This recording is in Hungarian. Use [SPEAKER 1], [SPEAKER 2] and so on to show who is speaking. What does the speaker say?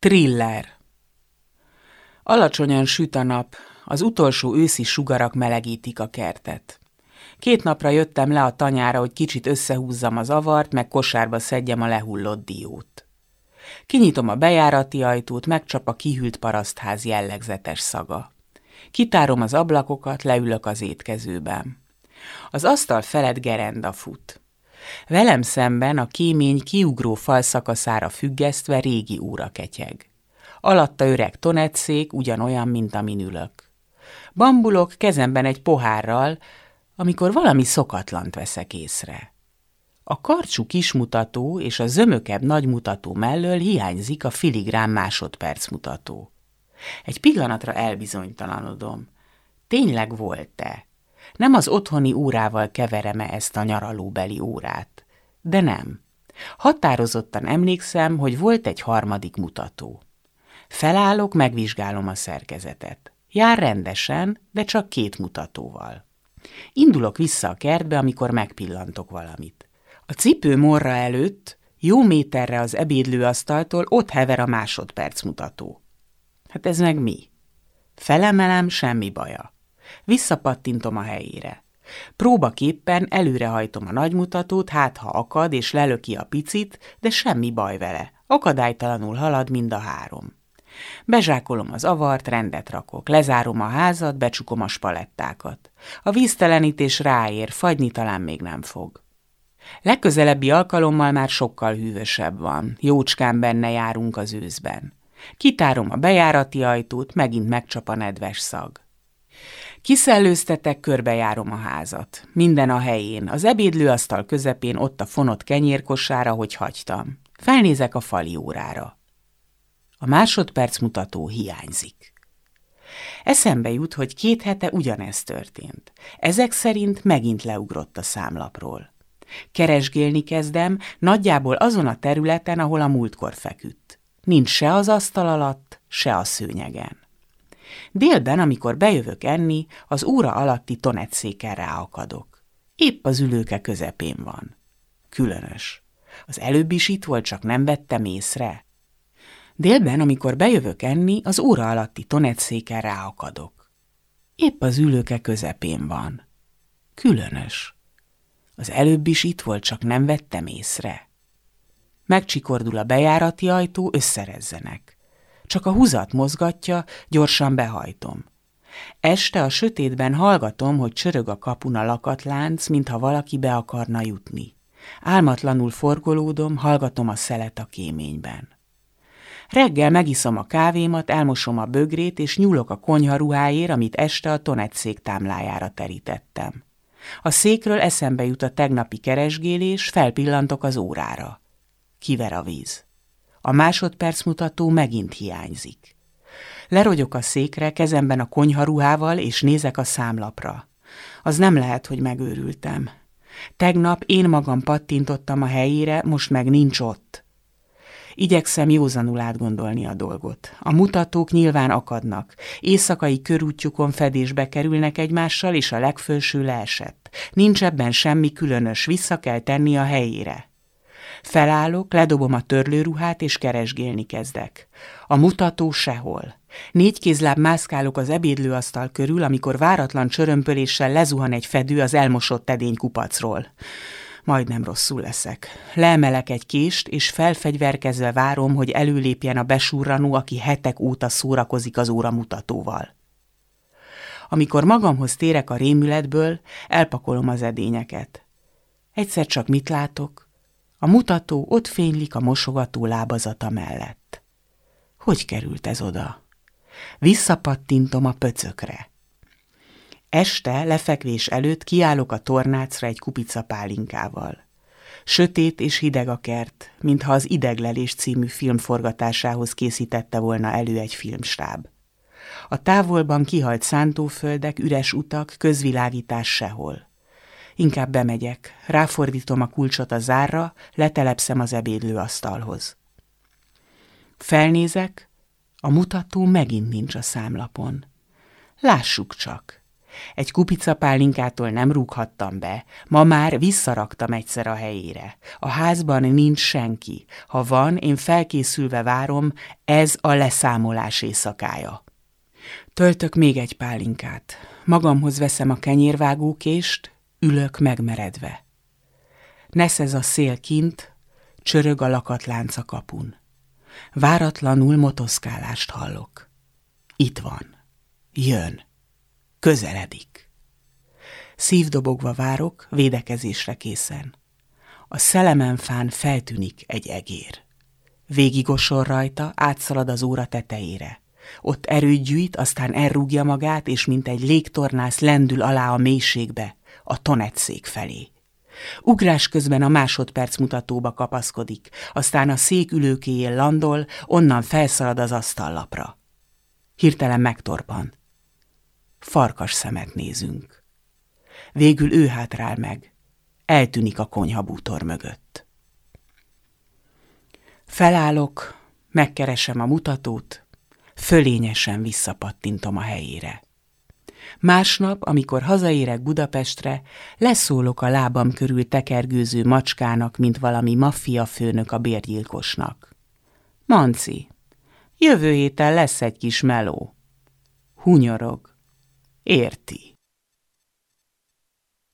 [SPEAKER 1] Triller Alacsonyan süt a nap, az utolsó őszi sugarak melegítik a kertet. Két napra jöttem le a tanyára, hogy kicsit összehúzzam az avart, meg kosárba szedjem a lehullott diót. Kinyitom a bejárati ajtót, megcsap a kihűlt parasztház jellegzetes szaga. Kitárom az ablakokat, leülök az étkezőben. Az asztal felett gerenda fut. Velem szemben a kémény kiugró falszakaszára függesztve régi óra ketyeg. Alatta öreg tonetszék, ugyanolyan, mint amin ülök. Bambulok kezemben egy pohárral, amikor valami szokatlant veszek észre. A karcsú kismutató és a zömökebb nagymutató mellől hiányzik a filigrán másodpercmutató. Egy pillanatra elbizonytalanodom. Tényleg volt-e? Nem az otthoni órával keverem-e ezt a nyaralóbeli órát? De nem. Határozottan emlékszem, hogy volt egy harmadik mutató. Felállok, megvizsgálom a szerkezetet. Jár rendesen, de csak két mutatóval. Indulok vissza a kertbe, amikor megpillantok valamit. A cipő morra előtt, jó méterre az ebédlőasztaltól ott hever a másodperc mutató. Hát ez meg mi? Felemelem, semmi baja. Visszapattintom a helyére. Próbaképpen előrehajtom a nagymutatót, hát ha akad és lelöki a picit, de semmi baj vele. Akadálytalanul halad mind a három. Bezsákolom az avart, rendet rakok, lezárom a házat, becsukom a spalettákat. A víztelenítés ráér, fagyni talán még nem fog. Legközelebbi alkalommal már sokkal hűvösebb van, jócskán benne járunk az őszben. Kitárom a bejárati ajtót, megint megcsap a nedves szag. Kiszellőztetek, körbejárom a házat. Minden a helyén, az ebédlőasztal közepén ott a fonott kenyérkosára, hogy hagytam. Felnézek a fali órára. A másodperc mutató hiányzik. Eszembe jut, hogy két hete ugyanezt történt. Ezek szerint megint leugrott a számlapról. Keresgélni kezdem, nagyjából azon a területen, ahol a múltkor feküdt. Nincs se az asztal alatt, se a szőnyegen. Délben, amikor bejövök enni, az óra alatti tonetszéken ráakadok. Épp az ülőke közepén van. Különös. Az előbb is itt volt, csak nem vettem észre. Délben, amikor bejövök enni, az óra alatti tonetszéken ráakadok. Épp az ülőke közepén van. Különös. Az előbb is itt volt, csak nem vettem észre. Megcsikordul a bejárati ajtó, összerezzenek. Csak a húzat mozgatja, gyorsan behajtom. Este a sötétben hallgatom, hogy csörög a kapun a lakatlánc, mintha valaki be akarna jutni. Álmatlanul forgolódom, hallgatom a szelet a kéményben. Reggel megiszom a kávémat, elmosom a bögrét, és nyúlok a konyha ruháért, amit este a tonetszék támlájára terítettem. A székről eszembe jut a tegnapi keresgélés, felpillantok az órára. Kiver a víz. A másodperc mutató megint hiányzik. Lerogyok a székre, kezemben a konyharuhával, és nézek a számlapra. Az nem lehet, hogy megőrültem. Tegnap én magam pattintottam a helyére, most meg nincs ott. Igyekszem józanul átgondolni a dolgot. A mutatók nyilván akadnak. Éjszakai körútjukon fedésbe kerülnek egymással, és a legfőső leesett. Nincs ebben semmi különös, vissza kell tenni a helyére. Felállok, ledobom a törlőruhát, és keresgélni kezdek. A mutató sehol. Négy kézláb mászkálok az ebédlőasztal körül, amikor váratlan csörömpöléssel lezuhan egy fedő az elmosott edény kupacról. Majdnem rosszul leszek. Leemelek egy kést, és felfegyverkezve várom, hogy előlépjen a besurranó, aki hetek óta szórakozik az óra mutatóval. Amikor magamhoz térek a rémületből, elpakolom az edényeket. Egyszer csak mit látok? A mutató ott fénylik a mosogató lábazata mellett. Hogy került ez oda? Visszapattintom a pöcökre. Este, lefekvés előtt kiállok a tornácra egy kupica pálinkával. Sötét és hideg a kert, mintha az Ideglelés című film forgatásához készítette volna elő egy filmstáb. A távolban kihalt szántóföldek, üres utak, közvilágítás sehol. Inkább bemegyek, ráfordítom a kulcsot a zárra, letelepszem az ebédlőasztalhoz. Felnézek, a mutató megint nincs a számlapon. Lássuk csak, Egy kupica pálinkától nem rúghattam be, ma már visszaraktam egyszer a helyére. A házban nincs senki. Ha van, én felkészülve várom, ez a leszámolás éjszakája. Töltök még egy pálinkát. Magamhoz veszem a kenyérvágókést, ülök megmeredve. Neszez a szél kint, csörög a lakatlánc a kapun. Váratlanul motoszkálást hallok. Itt van. Jön. Közeledik. Szívdobogva várok, védekezésre készen. A szelemenfán feltűnik egy egér. Végigosol rajta, átszalad az óra tetejére. Ott erőt gyűjt, aztán elrúgja magát, és mint egy légtornász lendül alá a mélységbe, a tonetszék felé. Ugrás közben a másodperc mutatóba kapaszkodik, aztán a szék ülőkéjén landol, onnan felszalad az asztallapra. Hirtelen megtorpan. Farkas szemet nézünk. Végül ő hátrál meg. Eltűnik a konyhabútor mögött. Felállok, megkeresem a mutatót, fölényesen visszapattintom a helyére. Másnap, amikor hazaérek Budapestre, leszólok a lábam körül tekergőző macskának, mint valami maffia főnök a bérgyilkosnak. Manci, jövő héten lesz egy kis meló. Hunyorog. Érti.